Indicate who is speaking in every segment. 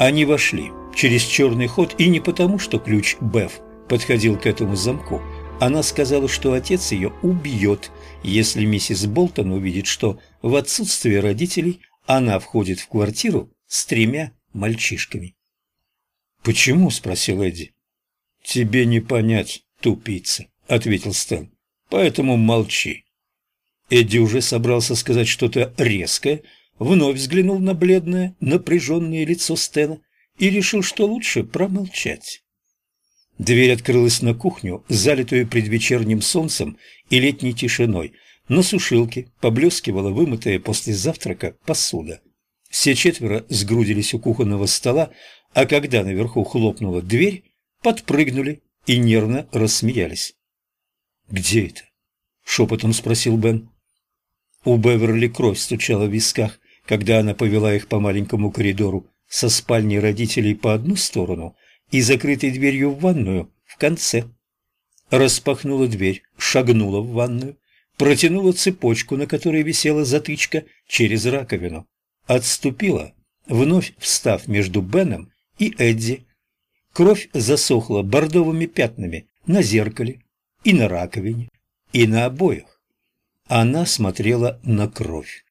Speaker 1: Они вошли через черный ход, и не потому, что ключ Беф подходил к этому замку. Она сказала, что отец ее убьет, если миссис Болтон увидит, что в отсутствие родителей она входит в квартиру с тремя мальчишками. «Почему?» – спросил Эдди. «Тебе не понять, тупица», – ответил Стэн. «Поэтому молчи». Эдди уже собрался сказать что-то резкое, вновь взглянул на бледное, напряженное лицо Стэна и решил, что лучше промолчать. Дверь открылась на кухню, залитую предвечерним солнцем и летней тишиной. На сушилке поблескивала вымытая после завтрака посуда. Все четверо сгрудились у кухонного стола, а когда наверху хлопнула дверь, подпрыгнули и нервно рассмеялись. «Где это?» — шепотом спросил Бен. У Беверли кровь стучала в висках, когда она повела их по маленькому коридору со спальней родителей по одну сторону и закрытой дверью в ванную в конце. Распахнула дверь, шагнула в ванную, протянула цепочку, на которой висела затычка, через раковину. Отступила, вновь встав между Беном и Эдди. Кровь засохла бордовыми пятнами на зеркале и на раковине, и на обоях. Она смотрела на кровь,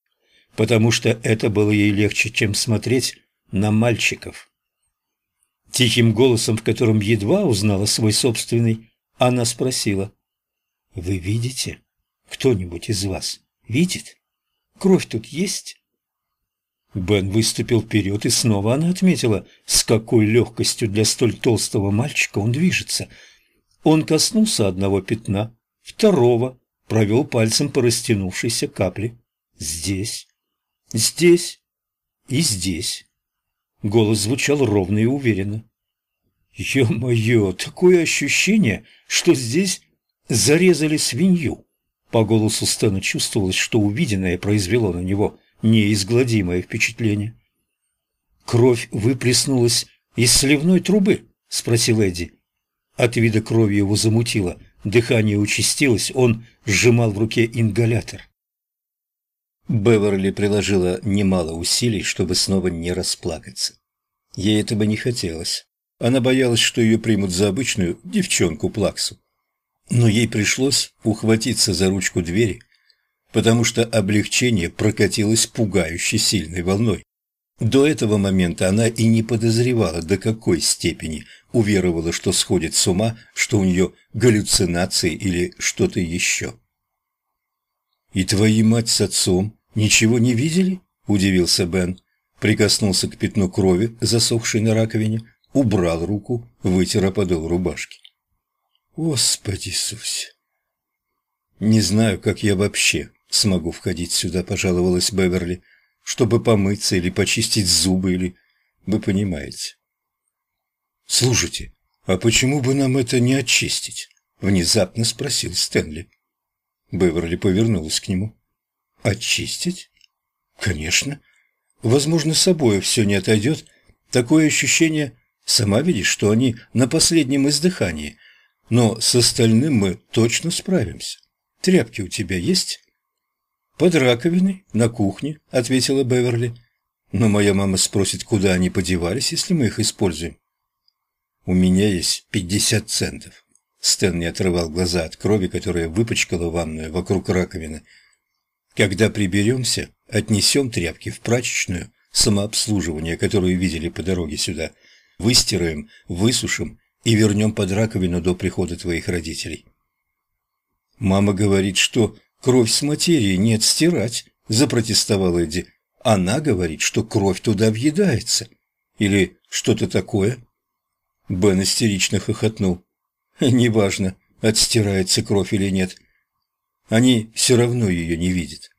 Speaker 1: потому что это было ей легче, чем смотреть на мальчиков. Тихим голосом, в котором едва узнала свой собственный, она спросила, «Вы видите? Кто-нибудь из вас видит? Кровь тут есть?» Бен выступил вперед, и снова она отметила, с какой легкостью для столь толстого мальчика он движется. Он коснулся одного пятна, второго, провел пальцем по растянувшейся капле. Здесь, здесь и здесь. Голос звучал ровно и уверенно. «Ё-моё, такое ощущение, что здесь зарезали свинью!» По голосу Стэна чувствовалось, что увиденное произвело на него неизгладимое впечатление. «Кровь выплеснулась из сливной трубы?» – спросил Эдди. От вида крови его замутило, дыхание участилось, он сжимал в руке ингалятор. Беверли приложила немало усилий, чтобы снова не расплакаться. Ей этого не хотелось. Она боялась, что ее примут за обычную девчонку-плаксу. Но ей пришлось ухватиться за ручку двери, потому что облегчение прокатилось пугающе сильной волной. До этого момента она и не подозревала, до какой степени уверовала, что сходит с ума, что у нее галлюцинации или что-то еще. «И твои мать с отцом ничего не видели?» – удивился Бен. Прикоснулся к пятну крови, засохшей на раковине, убрал руку, вытер подол рубашки. «Господи Иисусе!» «Не знаю, как я вообще смогу входить сюда», – пожаловалась Беверли, «чтобы помыться или почистить зубы, или... Вы понимаете». «Слушайте, а почему бы нам это не очистить?» – внезапно спросил Стэнли. Беверли повернулась к нему. «Очистить? Конечно. Возможно, с собой все не отойдет. Такое ощущение, сама видишь, что они на последнем издыхании. Но с остальным мы точно справимся. Тряпки у тебя есть?» «Под раковиной, на кухне», — ответила Беверли. «Но моя мама спросит, куда они подевались, если мы их используем». «У меня есть пятьдесят центов». Стэн не отрывал глаза от крови, которая выпачкала ванную вокруг раковины. «Когда приберемся, отнесем тряпки в прачечную самообслуживание, которую видели по дороге сюда. Выстираем, высушим и вернем под раковину до прихода твоих родителей». «Мама говорит, что Кровь с материи нет стирать, запротестовал Эдди. Она говорит, что кровь туда въедается. Или что-то такое. Бен истерично хохотнул. Неважно, отстирается кровь или нет. Они все равно ее не видят.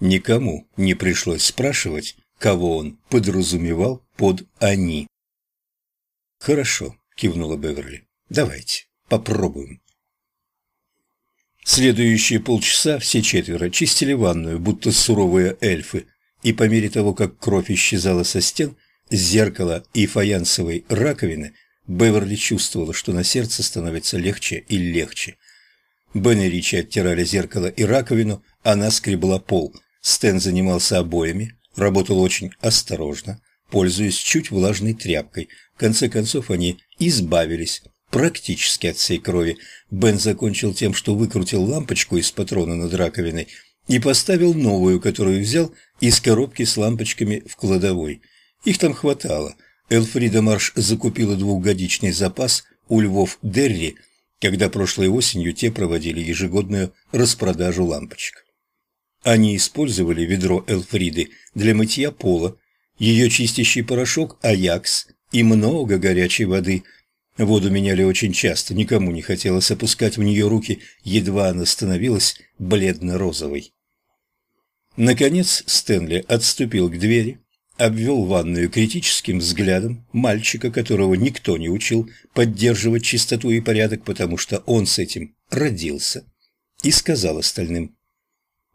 Speaker 1: Никому не пришлось спрашивать, кого он подразумевал под «они». «Хорошо», — кивнула Беверли. «Давайте, попробуем». Следующие полчаса все четверо чистили ванную, будто суровые эльфы, и по мере того, как кровь исчезала со стен, зеркала и фаянсовой раковины, Беверли чувствовала, что на сердце становится легче и легче. Бен и Ричи оттирали зеркало и раковину, она скребла пол. Стэн занимался обоями, работал очень осторожно, пользуясь чуть влажной тряпкой. В конце концов они избавились практически от всей крови. Бен закончил тем, что выкрутил лампочку из патрона над раковиной и поставил новую, которую взял из коробки с лампочками в кладовой. Их там хватало. Элфрида Марш закупила двухгодичный запас у львов Дерри, когда прошлой осенью те проводили ежегодную распродажу лампочек. Они использовали ведро Элфриды для мытья пола, ее чистящий порошок Аякс и много горячей воды. Воду меняли очень часто, никому не хотелось опускать в нее руки, едва она становилась бледно-розовой. Наконец Стэнли отступил к двери, обвел ванную критическим взглядом мальчика, которого никто не учил поддерживать чистоту и порядок, потому что он с этим родился, и сказал остальным,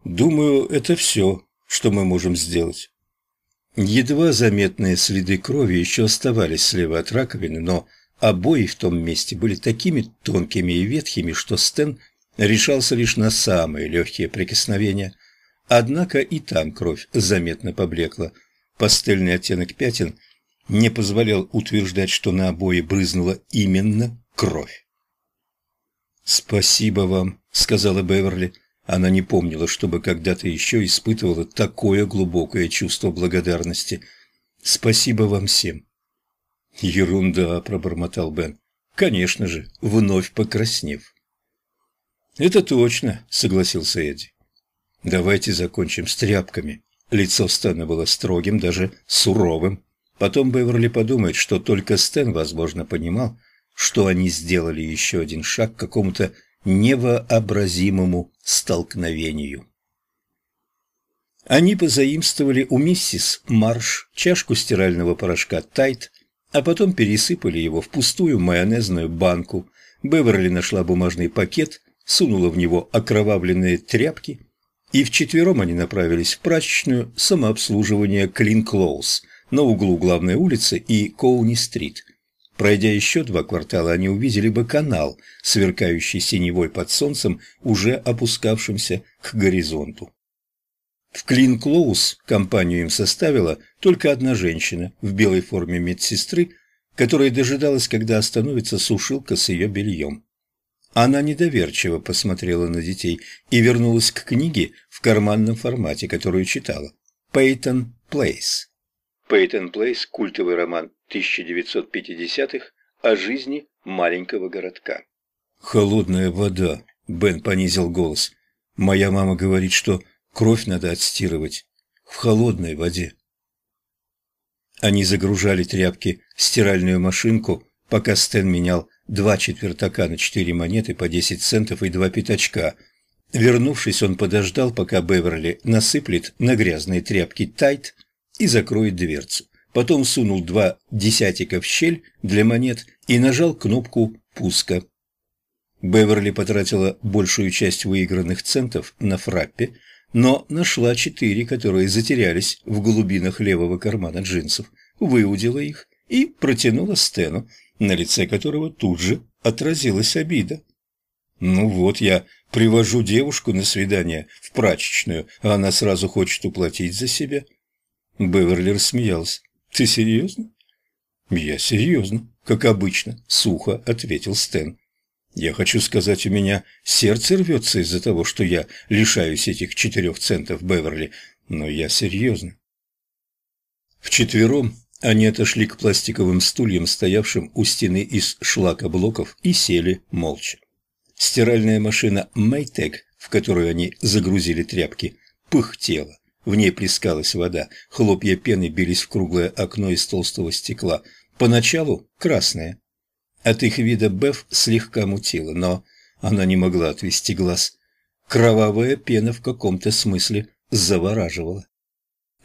Speaker 1: «Думаю, это все, что мы можем сделать». Едва заметные следы крови еще оставались слева от раковины, но обои в том месте были такими тонкими и ветхими, что Стэн решался лишь на самые легкие прикосновения. Однако и там кровь заметно поблекла. Пастельный оттенок пятен не позволял утверждать, что на обои брызнула именно кровь. «Спасибо вам», — сказала Беверли. Она не помнила, чтобы когда-то еще испытывала такое глубокое чувство благодарности. «Спасибо вам всем». «Ерунда», — пробормотал Бен. «Конечно же, вновь покраснев». «Это точно», — согласился Эдди. «Давайте закончим с тряпками». Лицо Стэна было строгим, даже суровым. Потом Беверли подумает, что только Стэн, возможно, понимал, что они сделали еще один шаг к какому-то невообразимому столкновению. Они позаимствовали у миссис Марш чашку стирального порошка «Тайт», а потом пересыпали его в пустую майонезную банку. Беверли нашла бумажный пакет, сунула в него окровавленные тряпки, и вчетвером они направились в прачечную самообслуживание Clothes на углу главной улицы и Коуни-стрит – Пройдя еще два квартала, они увидели бы канал, сверкающий синевой под солнцем, уже опускавшимся к горизонту. В Клин-Клоус компанию им составила только одна женщина в белой форме медсестры, которая дожидалась, когда остановится сушилка с ее бельем. Она недоверчиво посмотрела на детей и вернулась к книге в карманном формате, которую читала. «Пейтон Плейс». «Пейтон Плейс» – культовый роман 1950-х о жизни маленького городка. «Холодная вода», — Бен понизил голос. «Моя мама говорит, что кровь надо отстирывать в холодной воде». Они загружали тряпки в стиральную машинку, пока Стэн менял два четвертака на четыре монеты по десять центов и два пятачка. Вернувшись, он подождал, пока Беверли насыплет на грязные тряпки тайт и закроет дверцу потом сунул два десятика в щель для монет и нажал кнопку пуска. Беверли потратила большую часть выигранных центов на фраппе, но нашла четыре, которые затерялись в глубинах левого кармана джинсов, выудила их и протянула Стэну, на лице которого тут же отразилась обида. «Ну вот, я привожу девушку на свидание в прачечную, а она сразу хочет уплатить за себя». Беверли рассмеялась. «Ты серьезно?» «Я серьезно, как обычно», — сухо ответил Стэн. «Я хочу сказать, у меня сердце рвется из-за того, что я лишаюсь этих четырех центов Беверли, но я серьезно». Вчетвером они отошли к пластиковым стульям, стоявшим у стены из шлакоблоков, и сели молча. Стиральная машина «Мэйтек», в которую они загрузили тряпки, пыхтела. В ней плескалась вода, хлопья пены бились в круглое окно из толстого стекла. Поначалу красное. От их вида Беф слегка мутила, но она не могла отвести глаз. Кровавая пена в каком-то смысле завораживала.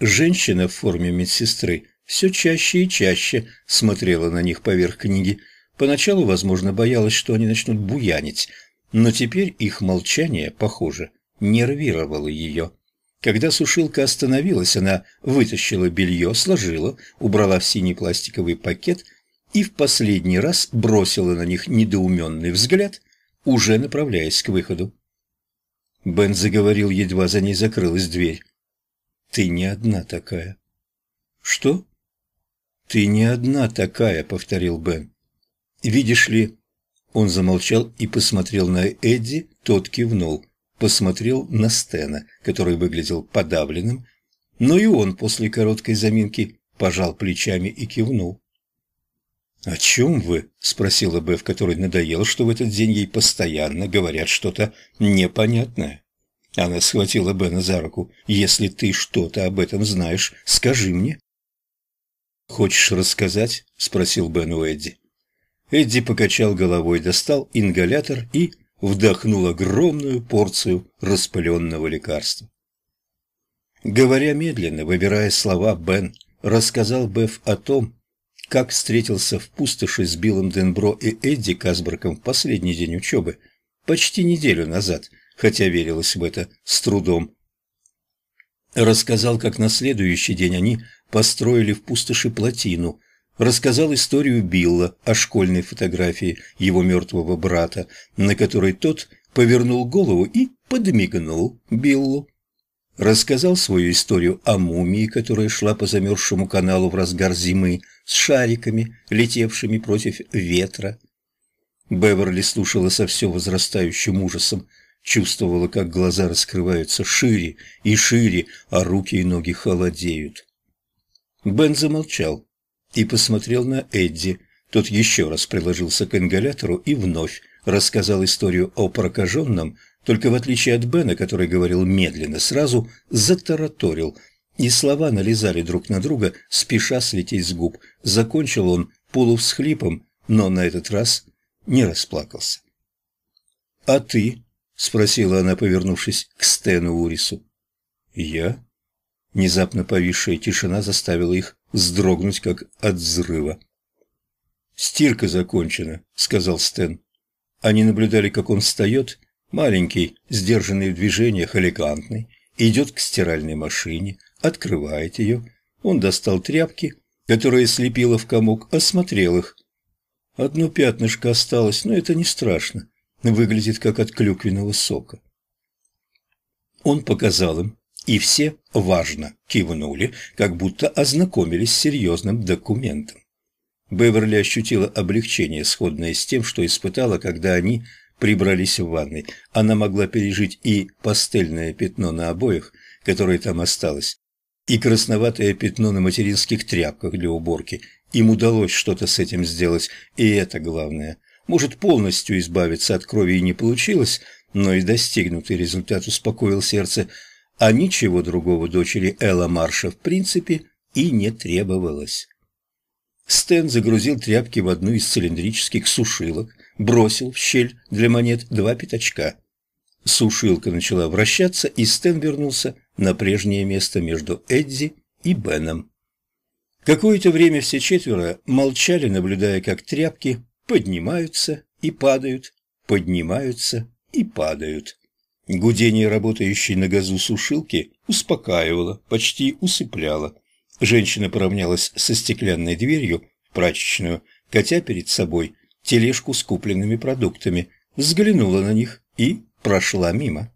Speaker 1: Женщина в форме медсестры все чаще и чаще смотрела на них поверх книги. Поначалу, возможно, боялась, что они начнут буянить, но теперь их молчание, похоже, нервировало ее. Когда сушилка остановилась, она вытащила белье, сложила, убрала в синий пластиковый пакет и в последний раз бросила на них недоуменный взгляд, уже направляясь к выходу. Бен заговорил, едва за ней закрылась дверь. «Ты не одна такая». «Что?» «Ты не одна такая», — повторил Бен. «Видишь ли...» Он замолчал и посмотрел на Эдди, тот кивнул. Посмотрел на Стена, который выглядел подавленным, но и он после короткой заминки пожал плечами и кивнул. «О чем вы?» – спросила Беф, которой надоело, что в этот день ей постоянно говорят что-то непонятное. Она схватила Бена за руку. «Если ты что-то об этом знаешь, скажи мне». «Хочешь рассказать?» – спросил Бен у Эдди. Эдди покачал головой, достал ингалятор и вдохнул огромную порцию распыленного лекарства. Говоря медленно, выбирая слова, Бен рассказал Беф о том, как встретился в пустоши с Биллом Денбро и Эдди Касбраком в последний день учебы, почти неделю назад, хотя верилось в это с трудом. Рассказал, как на следующий день они построили в пустоши плотину, рассказал историю Билла о школьной фотографии его мертвого брата, на которой тот повернул голову и подмигнул Биллу. Рассказал свою историю о мумии, которая шла по замерзшему каналу в разгар зимы с шариками, летевшими против ветра. Беверли слушала со все возрастающим ужасом, чувствовала, как глаза раскрываются шире и шире, а руки и ноги холодеют. Бен замолчал и посмотрел на Эдди. Тот еще раз приложился к ингалятору и вновь рассказал историю о прокаженном, только в отличие от Бена, который говорил медленно, сразу затараторил, и слова налезали друг на друга, спеша слететь с губ. Закончил он полувсхлипом, но на этот раз не расплакался. «А ты?» — спросила она, повернувшись к Стэну Урису. «Я?» Внезапно повисшая тишина заставила их вздрогнуть, как от взрыва. «Стирка закончена», — сказал Стэн. Они наблюдали, как он встает, маленький, сдержанный в движениях, элегантный, идет к стиральной машине, открывает ее. Он достал тряпки, которые слепила в комок, осмотрел их. Одно пятнышко осталось, но это не страшно. Выглядит, как от клюквенного сока. Он показал им, и все, важно, кивнули, как будто ознакомились с серьезным документом. Беверли ощутила облегчение, сходное с тем, что испытала, когда они прибрались в ванной. Она могла пережить и пастельное пятно на обоях, которое там осталось, и красноватое пятно на материнских тряпках для уборки. Им удалось что-то с этим сделать, и это главное. Может, полностью избавиться от крови и не получилось, но и достигнутый результат успокоил сердце – а ничего другого дочери Элла Марша в принципе и не требовалось. Стэн загрузил тряпки в одну из цилиндрических сушилок, бросил в щель для монет два пятачка. Сушилка начала вращаться, и Стэн вернулся на прежнее место между Эдди и Беном. Какое-то время все четверо молчали, наблюдая, как тряпки поднимаются и падают, поднимаются и падают. Гудение работающей на газу сушилки успокаивало, почти усыпляло. Женщина поравнялась со стеклянной дверью в прачечную, катя перед собой тележку с купленными продуктами, взглянула на них и прошла мимо.